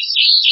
see